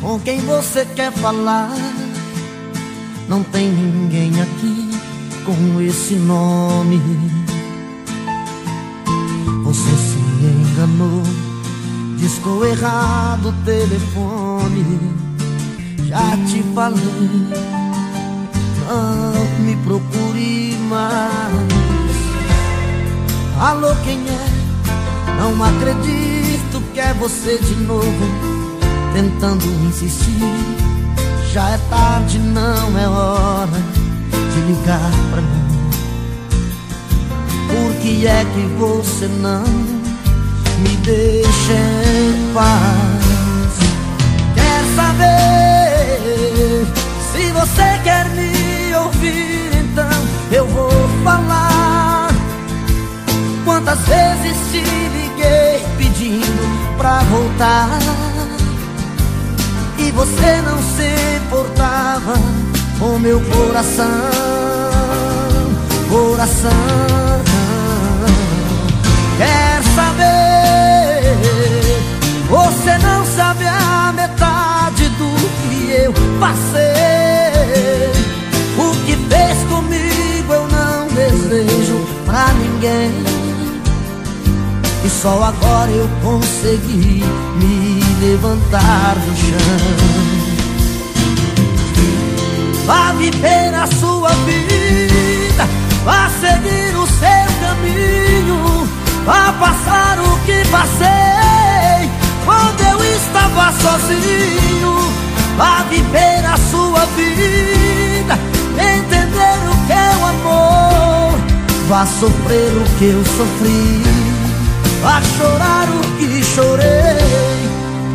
com quem você quer falar. Não tem ninguém aqui com esse nome. Você se enganou, discou errado o telefone. Já te falei, não me procure mais. Alô, quem é? Não acredito que é você de novo tentando insistir. Já é tarde, não é hora de ligar pra mim. Por que é que você não me deixa em paz? Quer saber Quantas vezes te liguei pedindo pra voltar? E você não se importava com meu coração, coração. Quer saber? Você não sabe a metade do que eu passei. E só agora eu consegui me levantar do chão. Vá viver a sua vida, vá seguir o seu caminho, vá passar o que passei quando eu estava sozinho. Vá viver a sua vida, entender o que é o amor, vá sofrer o que eu sofri, vá chorar o que chorei,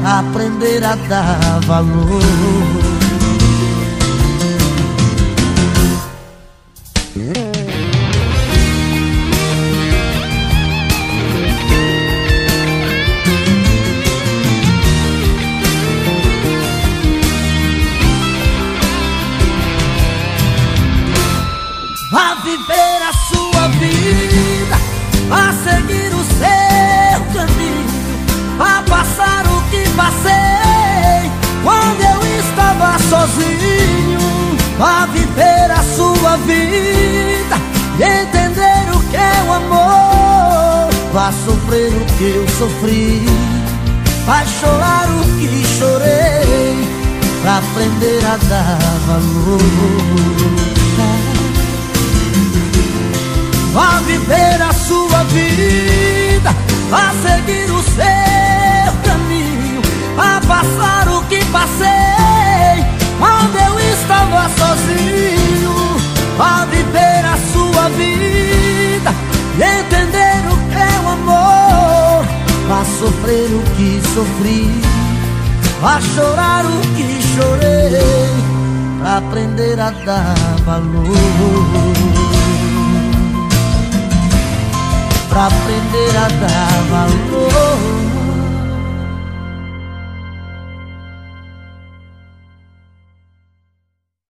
aprender a dar valor. Vá viver a sua vida e entender o que é o amor. Vá sofrer o que eu sofri, vai chorar o que chorei, pra aprender a dar valor. Vá chorar o que chorei, pra aprender a dar valor pra aprender a dar valor.